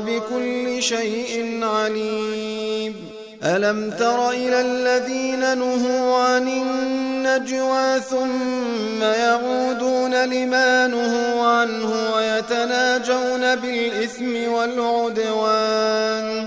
بكل شيء عليم. ألم تر إلى الذين نهوا عن النجوى ثم يعودون لما نهوا عنه ويتناجون بالإثم والعدوان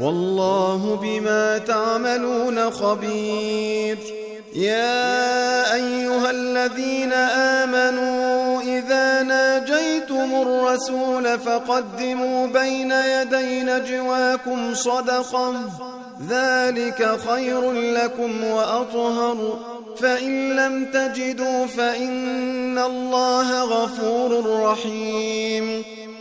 والله بما تعملون خبير. يا أيها الذين آمنوا إذا ناجيتم الرسول فقدموا بين يدي نجواكم صدقة. ذلك خير لكم وأطهر. فإن لم تجدوا فإن الله غفور رحيم.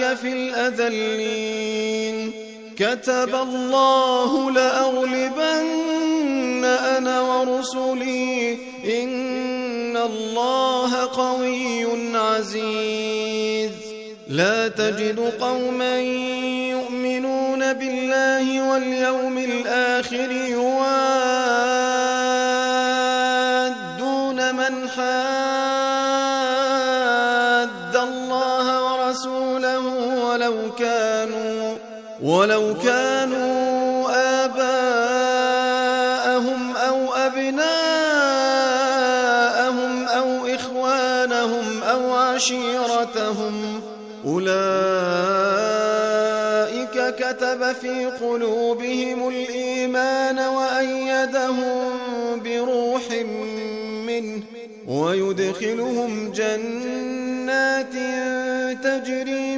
أولئك في الأذلين. كتب الله لأغلبن أنا ورسلي. إن الله قوي عزيز. لا تجد قوما يؤمنون بالله واليوم الآخر يوادون ورسوله ولو كانوا ولو كانوا آباءهم أو أبناءهم أو إخوانهم أو عشيرتهم. أولئك كتب في قلوبهم الإيمان وأيدهم بروح منه ويدخلهم جنات تجري